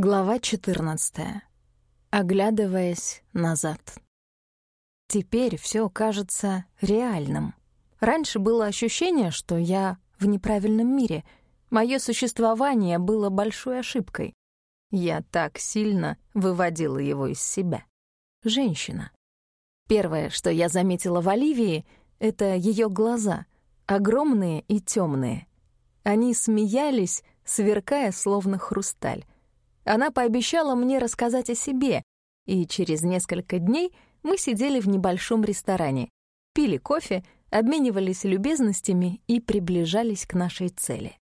Глава 14. Оглядываясь назад. Теперь все кажется реальным. Раньше было ощущение, что я в неправильном мире. Мое существование было большой ошибкой. Я так сильно выводила его из себя. Женщина. Первое, что я заметила в Оливии, это ее глаза, огромные и темные. Они смеялись, сверкая словно хрусталь. Она пообещала мне рассказать о себе, и через несколько дней мы сидели в небольшом ресторане, пили кофе, обменивались любезностями и приближались к нашей цели.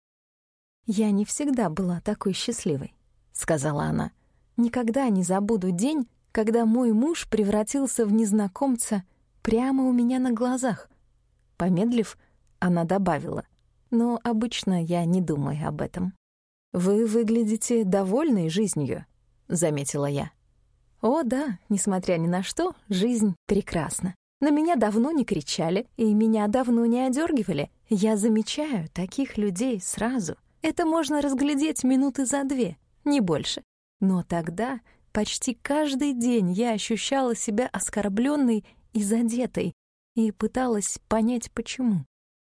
«Я не всегда была такой счастливой», — сказала она. «Никогда не забуду день, когда мой муж превратился в незнакомца прямо у меня на глазах». Помедлив, она добавила, «Но обычно я не думаю об этом». «Вы выглядите довольной жизнью», — заметила я. «О, да, несмотря ни на что, жизнь прекрасна. На меня давно не кричали, и меня давно не одергивали. Я замечаю таких людей сразу. Это можно разглядеть минуты за две, не больше. Но тогда почти каждый день я ощущала себя оскорбленной и задетой и пыталась понять, почему.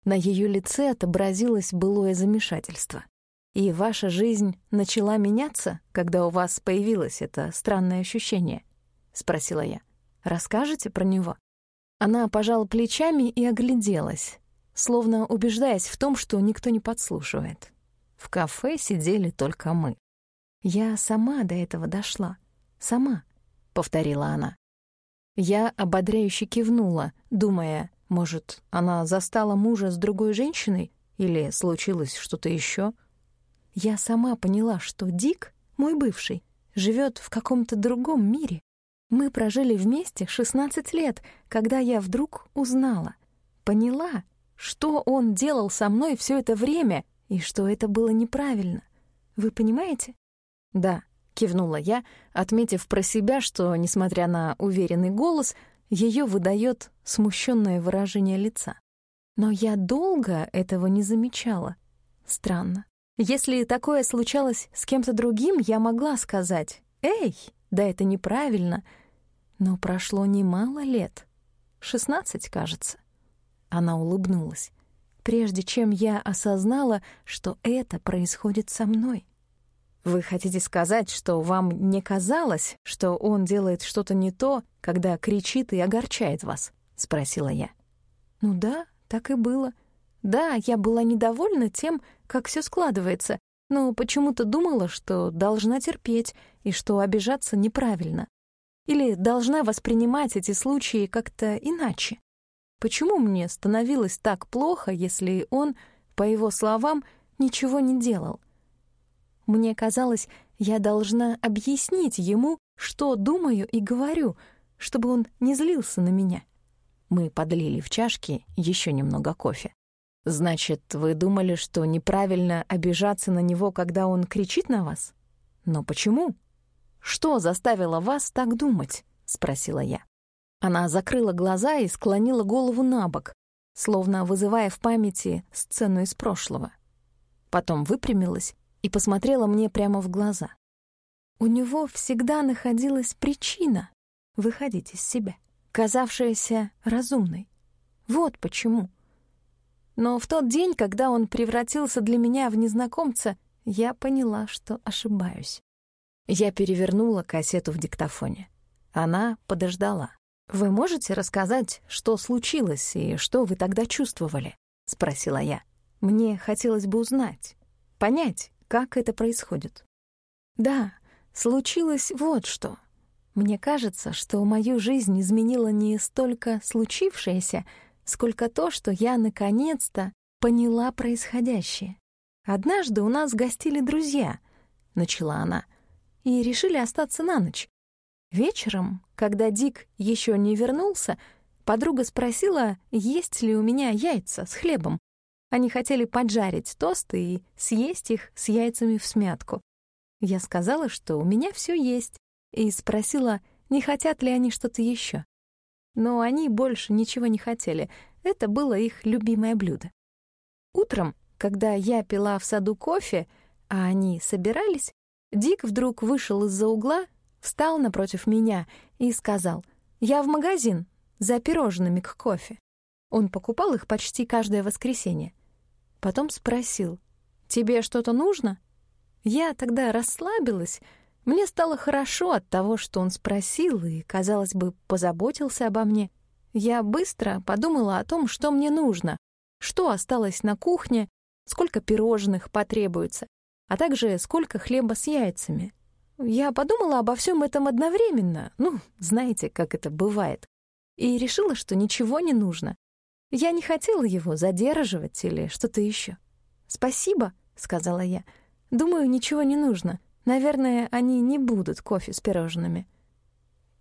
На ее лице отобразилось былое замешательство. И ваша жизнь начала меняться, когда у вас появилось это странное ощущение? спросила я. Расскажете про него? Она пожала плечами и огляделась, словно убеждаясь в том, что никто не подслушивает. В кафе сидели только мы. Я сама до этого дошла. Сама, повторила она. Я ободряюще кивнула, думая, может, она застала мужа с другой женщиной или случилось что-то еще я сама поняла, что Дик, мой бывший, живет в каком-то другом мире. Мы прожили вместе 16 лет, когда я вдруг узнала, поняла, что он делал со мной все это время и что это было неправильно. Вы понимаете? Да, кивнула я, отметив про себя, что, несмотря на уверенный голос, ее выдает смущенное выражение лица. Но я долго этого не замечала. Странно. Если такое случалось с кем-то другим, я могла сказать «Эй, да это неправильно». Но прошло немало лет. Шестнадцать, кажется. Она улыбнулась. Прежде чем я осознала, что это происходит со мной. Вы хотите сказать, что вам не казалось, что он делает что-то не то, когда кричит и огорчает вас? спросила я. Ну да, так и было. Да, я была недовольна тем, как все складывается, но почему-то думала, что должна терпеть и что обижаться неправильно. Или должна воспринимать эти случаи как-то иначе. Почему мне становилось так плохо, если он, по его словам, ничего не делал? Мне казалось, я должна объяснить ему, что думаю и говорю, чтобы он не злился на меня. Мы подлили в чашки еще немного кофе. Значит, вы думали, что неправильно обижаться на него, когда он кричит на вас? Но почему? Что заставило вас так думать? спросила я. Она закрыла глаза и склонила голову на бок, словно вызывая в памяти сцену из прошлого. Потом выпрямилась и посмотрела мне прямо в глаза. У него всегда находилась причина выходить из себя, казавшаяся разумной. Вот почему. Но в тот день, когда он превратился для меня в незнакомца, я поняла, что ошибаюсь. Я перевернула кассету в диктофоне. Она подождала. «Вы можете рассказать, что случилось и что вы тогда чувствовали?» — спросила я. «Мне хотелось бы узнать, понять, как это происходит». «Да, случилось вот что. Мне кажется, что мою жизнь изменило не столько случившееся, сколько то, что я наконец-то поняла происходящее. «Однажды у нас гостили друзья», — начала она, — «и решили остаться на ночь. Вечером, когда Дик еще не вернулся, подруга спросила, есть ли у меня яйца с хлебом. Они хотели поджарить тосты и съесть их с яйцами в смятку. Я сказала, что у меня все есть, и спросила, не хотят ли они что-то еще но они больше ничего не хотели. Это было их любимое блюдо. Утром, когда я пила в саду кофе, а они собирались, Дик вдруг вышел из-за угла, встал напротив меня и сказал, «Я в магазин за пирожными к кофе». Он покупал их почти каждое воскресенье. Потом спросил, «Тебе что-то нужно?» Я тогда расслабилась, мне стало хорошо от того, что он спросил и, казалось бы, позаботился обо мне. Я быстро подумала о том, что мне нужно, что осталось на кухне, сколько пирожных потребуется, а также сколько хлеба с яйцами. Я подумала обо всем этом одновременно, ну, знаете, как это бывает, и решила, что ничего не нужно. Я не хотела его задерживать или что-то еще. «Спасибо», — сказала я. «Думаю, ничего не нужно. Наверное, они не будут кофе с пирожными».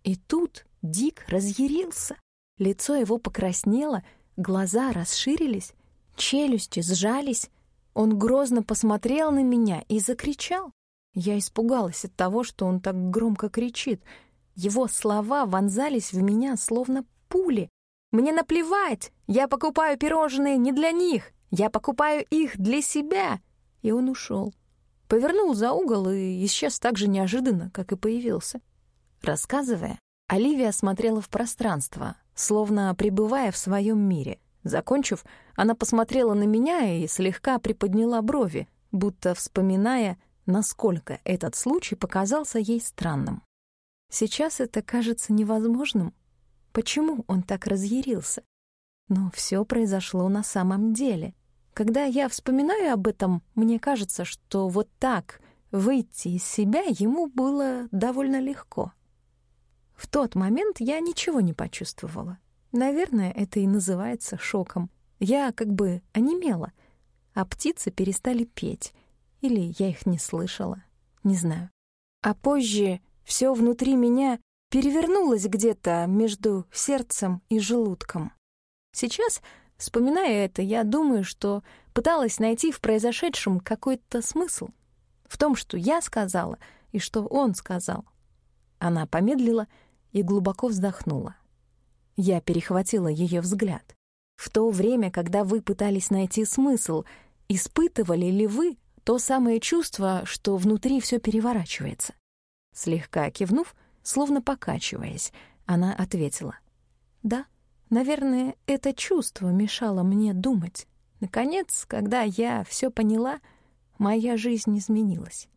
И тут Дик разъярился. Лицо его покраснело, глаза расширились, челюсти сжались. Он грозно посмотрел на меня и закричал. Я испугалась от того, что он так громко кричит. Его слова вонзались в меня, словно пули. «Мне наплевать! Я покупаю пирожные не для них! Я покупаю их для себя!» И он ушел. Повернул за угол и исчез так же неожиданно, как и появился. Рассказывая, Оливия смотрела в пространство, словно пребывая в своем мире. Закончив, она посмотрела на меня и слегка приподняла брови, будто вспоминая, насколько этот случай показался ей странным. Сейчас это кажется невозможным. Почему он так разъярился? Но все произошло на самом деле. Когда я вспоминаю об этом, мне кажется, что вот так выйти из себя ему было довольно легко. В тот момент я ничего не почувствовала. Наверное, это и называется шоком. Я как бы онемела, а птицы перестали петь. Или я их не слышала, не знаю. А позже все внутри меня перевернулось где-то между сердцем и желудком. Сейчас, вспоминая это, я думаю, что пыталась найти в произошедшем какой-то смысл. В том, что я сказала и что он сказал. Она помедлила и глубоко вздохнула. Я перехватила ее взгляд. В то время, когда вы пытались найти смысл, испытывали ли вы то самое чувство, что внутри все переворачивается? Слегка кивнув, словно покачиваясь, она ответила. «Да, наверное, это чувство мешало мне думать. Наконец, когда я все поняла, моя жизнь изменилась.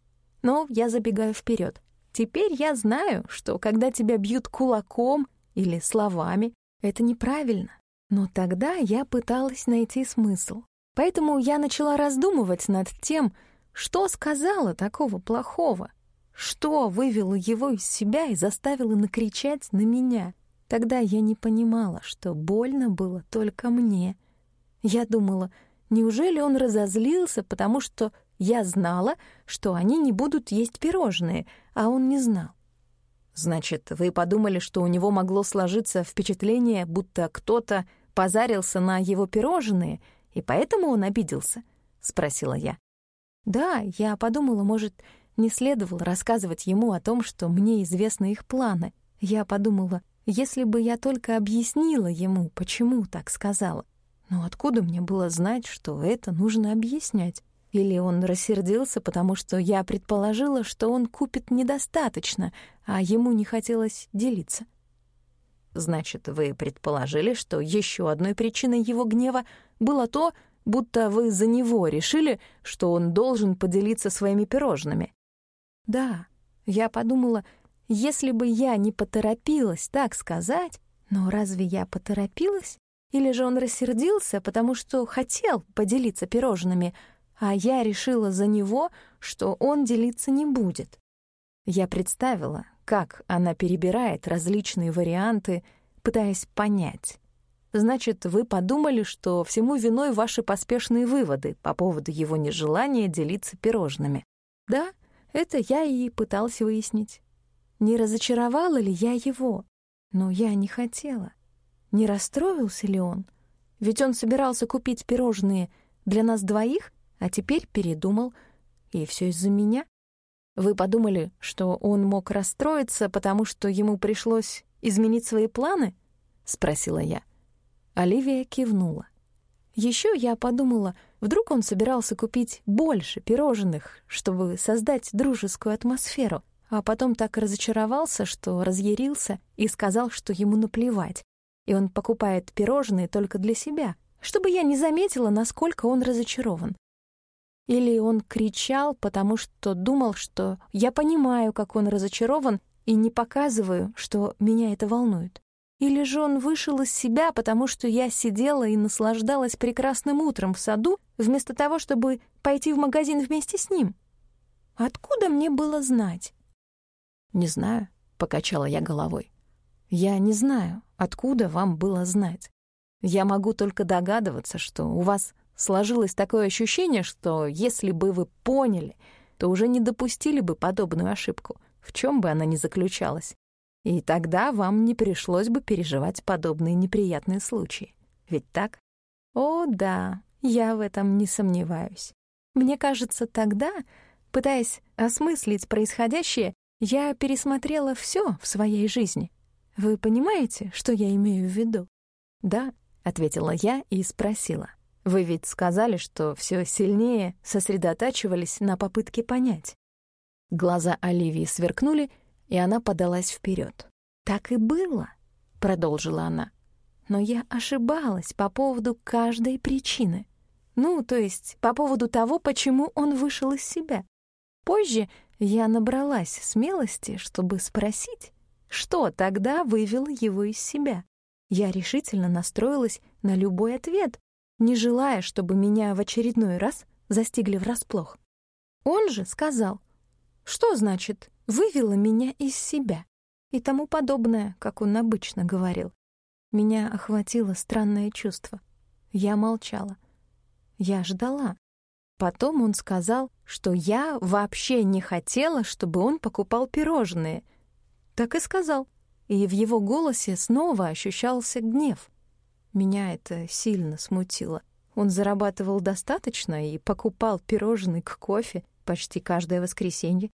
Но я забегаю вперед. Теперь я знаю, что когда тебя бьют кулаком или словами, это неправильно. Но тогда я пыталась найти смысл. Поэтому я начала раздумывать над тем, что сказала такого плохого, что вывело его из себя и заставило накричать на меня. Тогда я не понимала, что больно было только мне. Я думала, неужели он разозлился, потому что я знала, что они не будут есть пирожные, а он не знал. Значит, вы подумали, что у него могло сложиться впечатление, будто кто-то позарился на его пирожные, и поэтому он обиделся? Спросила я. Да, я подумала, может, не следовало рассказывать ему о том, что мне известны их планы. Я подумала, если бы я только объяснила ему, почему так сказала. Но откуда мне было знать, что это нужно объяснять? Или он рассердился, потому что я предположила, что он купит недостаточно, а ему не хотелось делиться. Значит, вы предположили, что еще одной причиной его гнева было то, будто вы за него решили, что он должен поделиться своими пирожными. Да, я подумала, если бы я не поторопилась так сказать, но разве я поторопилась? Или же он рассердился, потому что хотел поделиться пирожными, а я решила за него, что он делиться не будет. Я представила, как она перебирает различные варианты, пытаясь понять. Значит, вы подумали, что всему виной ваши поспешные выводы по поводу его нежелания делиться пирожными. Да, это я и пытался выяснить. Не разочаровала ли я его? Но я не хотела. Не расстроился ли он? Ведь он собирался купить пирожные для нас двоих, а теперь передумал, и все из-за меня. Вы подумали, что он мог расстроиться, потому что ему пришлось изменить свои планы? спросила я. Оливия кивнула. Еще я подумала, вдруг он собирался купить больше пирожных, чтобы создать дружескую атмосферу, а потом так разочаровался, что разъярился и сказал, что ему наплевать, и он покупает пирожные только для себя, чтобы я не заметила, насколько он разочарован. Или он кричал, потому что думал, что я понимаю, как он разочарован, и не показываю, что меня это волнует. Или же он вышел из себя, потому что я сидела и наслаждалась прекрасным утром в саду, вместо того, чтобы пойти в магазин вместе с ним? Откуда мне было знать? «Не знаю», — покачала я головой. «Я не знаю, откуда вам было знать. Я могу только догадываться, что у вас сложилось такое ощущение, что если бы вы поняли, то уже не допустили бы подобную ошибку, в чем бы она ни заключалась. И тогда вам не пришлось бы переживать подобные неприятные случаи. Ведь так? О, да, я в этом не сомневаюсь. Мне кажется, тогда, пытаясь осмыслить происходящее, я пересмотрела все в своей жизни. Вы понимаете, что я имею в виду? Да, ответила я и спросила. Вы ведь сказали, что все сильнее сосредотачивались на попытке понять. Глаза Оливии сверкнули, и она подалась вперед. «Так и было», — продолжила она. «Но я ошибалась по поводу каждой причины. Ну, то есть по поводу того, почему он вышел из себя. Позже я набралась смелости, чтобы спросить, что тогда вывело его из себя. Я решительно настроилась на любой ответ, не желая, чтобы меня в очередной раз застигли врасплох. Он же сказал, что значит вывела меня из себя и тому подобное, как он обычно говорил. Меня охватило странное чувство. Я молчала. Я ждала. Потом он сказал, что я вообще не хотела, чтобы он покупал пирожные. Так и сказал. И в его голосе снова ощущался гнев. Меня это сильно смутило. Он зарабатывал достаточно и покупал пирожные к кофе почти каждое воскресенье.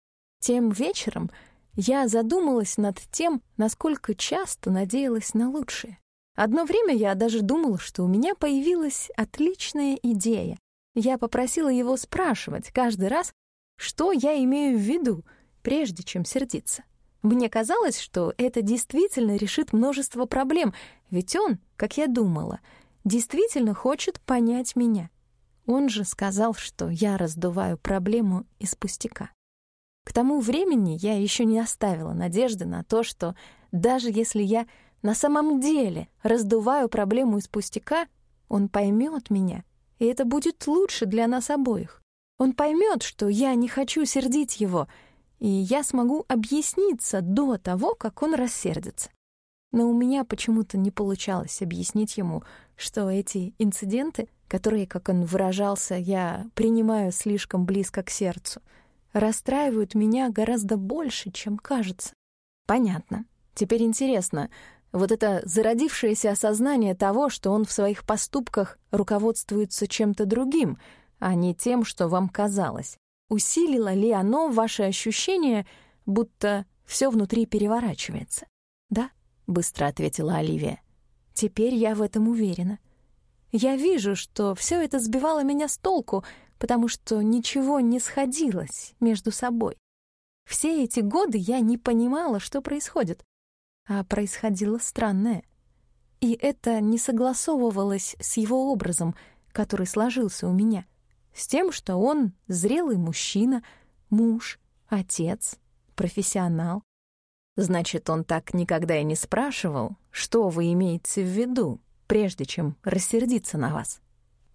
Тем вечером я задумалась над тем, насколько часто надеялась на лучшее. Одно время я даже думала, что у меня появилась отличная идея. Я попросила его спрашивать каждый раз, что я имею в виду, прежде чем сердиться. Мне казалось, что это действительно решит множество проблем, ведь он, как я думала, действительно хочет понять меня. Он же сказал, что я раздуваю проблему из пустяка. К тому времени я еще не оставила надежды на то, что даже если я на самом деле раздуваю проблему из пустяка, он поймет меня, и это будет лучше для нас обоих. Он поймет, что я не хочу сердить его, и я смогу объясниться до того, как он рассердится. Но у меня почему-то не получалось объяснить ему, что эти инциденты, которые, как он выражался, я принимаю слишком близко к сердцу — расстраивают меня гораздо больше, чем кажется. Понятно. Теперь интересно, вот это зародившееся осознание того, что он в своих поступках руководствуется чем-то другим, а не тем, что вам казалось, усилило ли оно ваше ощущение, будто все внутри переворачивается? «Да», — быстро ответила Оливия. «Теперь я в этом уверена. Я вижу, что все это сбивало меня с толку — потому что ничего не сходилось между собой. Все эти годы я не понимала, что происходит, а происходило странное. И это не согласовывалось с его образом, который сложился у меня, с тем, что он зрелый мужчина, муж, отец, профессионал. Значит, он так никогда и не спрашивал, что вы имеете в виду, прежде чем рассердиться на вас.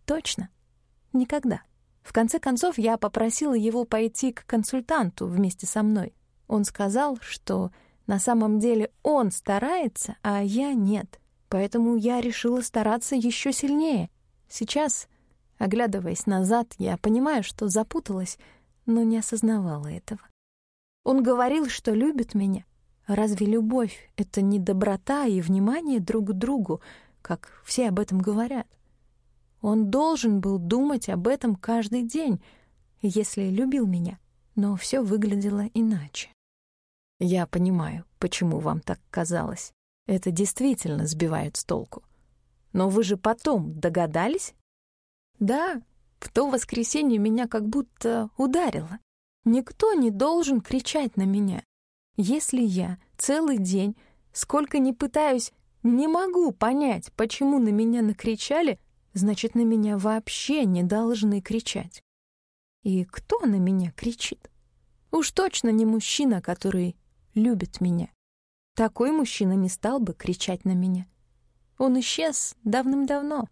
Точно. Никогда. В конце концов, я попросила его пойти к консультанту вместе со мной. Он сказал, что на самом деле он старается, а я нет. Поэтому я решила стараться еще сильнее. Сейчас, оглядываясь назад, я понимаю, что запуталась, но не осознавала этого. Он говорил, что любит меня. Разве любовь — это не доброта и внимание друг к другу, как все об этом говорят? Он должен был думать об этом каждый день, если любил меня, но все выглядело иначе. Я понимаю, почему вам так казалось. Это действительно сбивает с толку. Но вы же потом догадались, Да, в то воскресенье меня как будто ударило. Никто не должен кричать на меня. Если я целый день, сколько ни пытаюсь, не могу понять, почему на меня накричали, значит, на меня вообще не должны кричать. И кто на меня кричит? Уж точно не мужчина, который любит меня. Такой мужчина не стал бы кричать на меня. Он исчез давным-давно,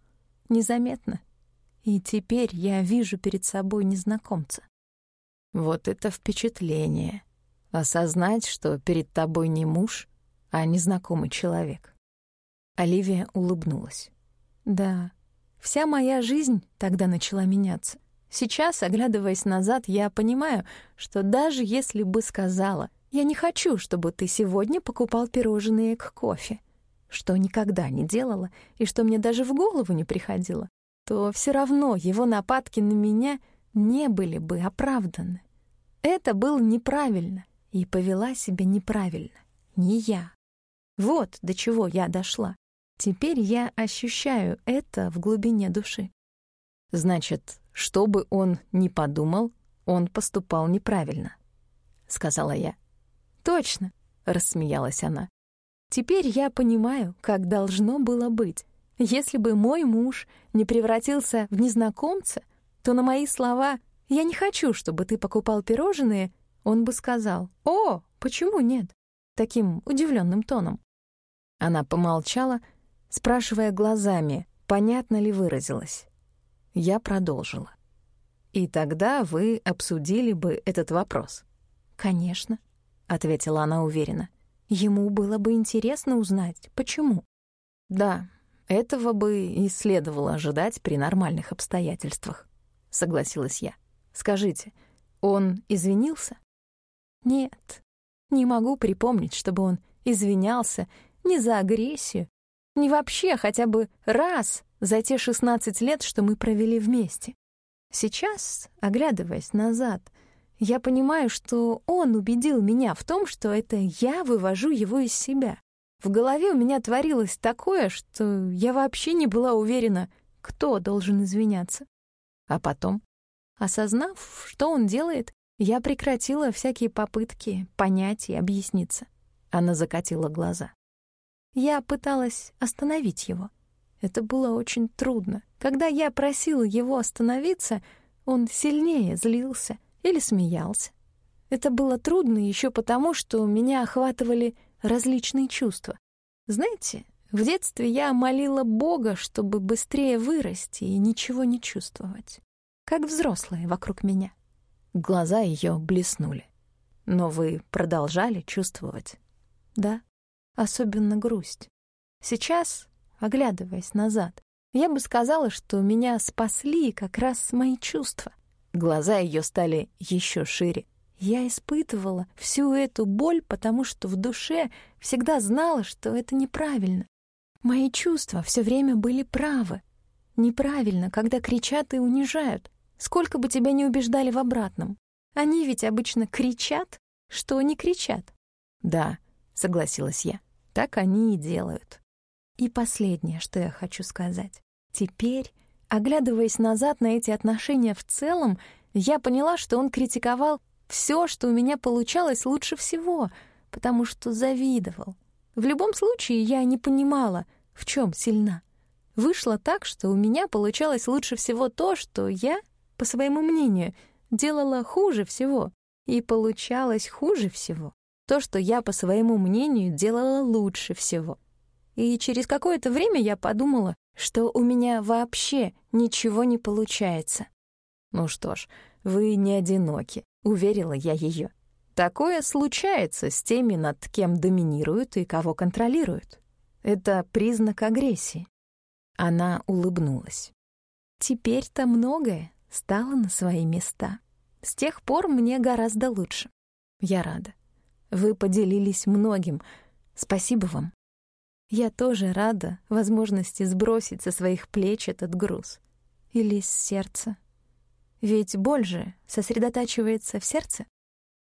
незаметно. И теперь я вижу перед собой незнакомца. Вот это впечатление. Осознать, что перед тобой не муж, а незнакомый человек. Оливия улыбнулась. Да, вся моя жизнь тогда начала меняться. Сейчас, оглядываясь назад, я понимаю, что даже если бы сказала, я не хочу, чтобы ты сегодня покупал пирожные к кофе, что никогда не делала и что мне даже в голову не приходило, то все равно его нападки на меня не были бы оправданы. Это было неправильно, и повела себя неправильно. Не я. Вот до чего я дошла. Теперь я ощущаю это в глубине души. Значит, что бы он ни подумал, он поступал неправильно, — сказала я. «Точно», — рассмеялась она. «Теперь я понимаю, как должно было быть. Если бы мой муж не превратился в незнакомца, то на мои слова «я не хочу, чтобы ты покупал пирожные» он бы сказал «О, почему нет?» таким удивленным тоном. Она помолчала, спрашивая глазами, понятно ли выразилась. Я продолжила. «И тогда вы обсудили бы этот вопрос?» «Конечно», — ответила она уверенно. «Ему было бы интересно узнать, почему». «Да, этого бы и следовало ожидать при нормальных обстоятельствах, согласилась я. Скажите, он извинился? Нет, не могу припомнить, чтобы он извинялся ни за агрессию, ни вообще хотя бы раз за те 16 лет, что мы провели вместе. Сейчас, оглядываясь назад, я понимаю, что он убедил меня в том, что это я вывожу его из себя. В голове у меня творилось такое, что я вообще не была уверена, кто должен извиняться. А потом, осознав, что он делает, я прекратила всякие попытки понять и объясниться. Она закатила глаза. Я пыталась остановить его. Это было очень трудно. Когда я просила его остановиться, он сильнее злился или смеялся. Это было трудно еще потому, что меня охватывали различные чувства. Знаете, в детстве я молила Бога, чтобы быстрее вырасти и ничего не чувствовать. Как взрослые вокруг меня. Глаза ее блеснули. Но вы продолжали чувствовать? Да, особенно грусть. Сейчас, оглядываясь назад, я бы сказала, что меня спасли как раз мои чувства. Глаза ее стали еще шире. Я испытывала всю эту боль, потому что в душе всегда знала, что это неправильно. Мои чувства все время были правы. Неправильно, когда кричат и унижают, сколько бы тебя ни убеждали в обратном. Они ведь обычно кричат, что не кричат. «Да», — согласилась я, — «так они и делают». И последнее, что я хочу сказать. Теперь, оглядываясь назад на эти отношения в целом, я поняла, что он критиковал все, что у меня получалось лучше всего, потому что завидовал. В любом случае, я не понимала, в чем сильна. Вышло так, что у меня получалось лучше всего то, что я, по своему мнению, делала хуже всего. И получалось хуже всего то, что я, по своему мнению, делала лучше всего. И через какое-то время я подумала, что у меня вообще ничего не получается. Ну что ж, вы не одиноки. — уверила я ее. «Такое случается с теми, над кем доминируют и кого контролируют. Это признак агрессии». Она улыбнулась. «Теперь-то многое стало на свои места. С тех пор мне гораздо лучше. Я рада. Вы поделились многим. Спасибо вам. Я тоже рада возможности сбросить со своих плеч этот груз. Или с сердца. Ведь боль же сосредотачивается в сердце.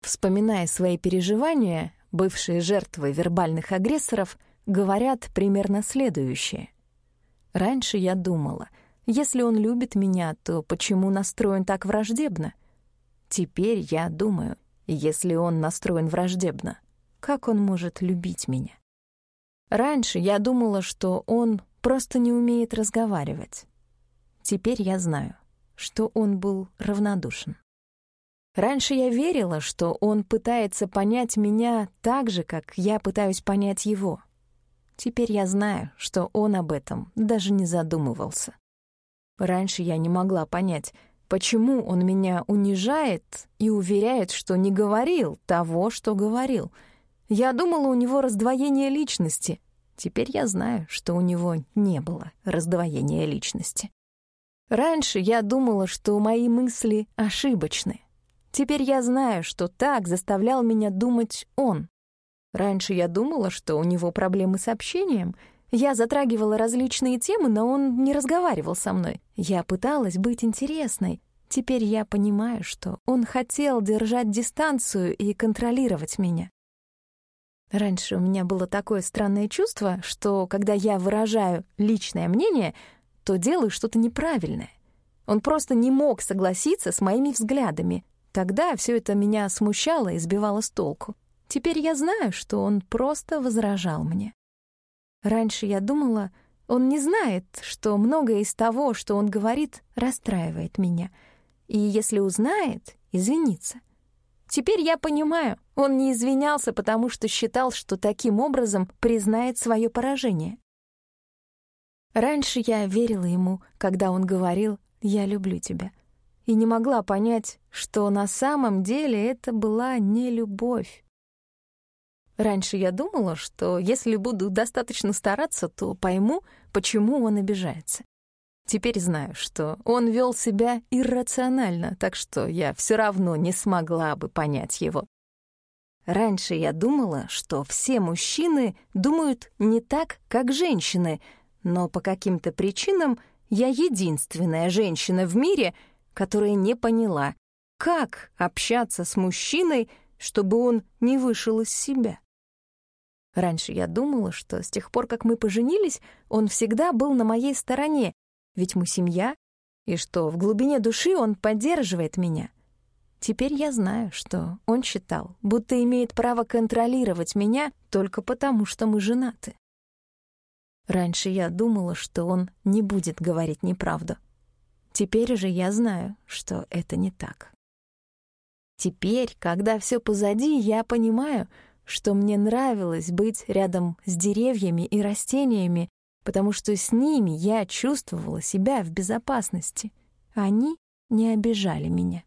Вспоминая свои переживания, бывшие жертвы вербальных агрессоров говорят примерно следующее. Раньше я думала, Если он любит меня, то почему настроен так враждебно? Теперь я думаю, если он настроен враждебно, как он может любить меня? Раньше я думала, что он просто не умеет разговаривать. Теперь я знаю, что он был равнодушен. Раньше я верила, что он пытается понять меня так же, как я пытаюсь понять его. Теперь я знаю, что он об этом даже не задумывался. Раньше я не могла понять, почему он меня унижает и уверяет, что не говорил того, что говорил. Я думала, у него раздвоение личности. Теперь я знаю, что у него не было раздвоения личности. Раньше я думала, что мои мысли ошибочны. Теперь я знаю, что так заставлял меня думать он. Раньше я думала, что у него проблемы с общением. Я затрагивала различные темы, но он не разговаривал со мной. Я пыталась быть интересной. Теперь я понимаю, что он хотел держать дистанцию и контролировать меня. Раньше у меня было такое странное чувство, что когда я выражаю личное мнение, то делаю что-то неправильное. Он просто не мог согласиться с моими взглядами, Тогда все это меня смущало и сбивало с толку. Теперь я знаю, что он просто возражал мне. Раньше я думала, он не знает, что многое из того, что он говорит, расстраивает меня. И если узнает, извинится. Теперь я понимаю, он не извинялся, потому что считал, что таким образом признает свое поражение. Раньше я верила ему, когда он говорил «я люблю тебя», и не могла понять, что на самом деле это была не любовь. Раньше я думала, что если буду достаточно стараться, то пойму, почему он обижается. Теперь знаю, что он вел себя иррационально, так что я все равно не смогла бы понять его. Раньше я думала, что все мужчины думают не так, как женщины, но по каким-то причинам я единственная женщина в мире — которая не поняла, как общаться с мужчиной, чтобы он не вышел из себя. Раньше я думала, что с тех пор, как мы поженились, он всегда был на моей стороне, ведь мы семья, и что в глубине души он поддерживает меня. Теперь я знаю, что он считал, будто имеет право контролировать меня только потому, что мы женаты. Раньше я думала, что он не будет говорить неправду. Теперь же я знаю, что это не так. Теперь, когда все позади, я понимаю, что мне нравилось быть рядом с деревьями и растениями, потому что с ними я чувствовала себя в безопасности. Они не обижали меня.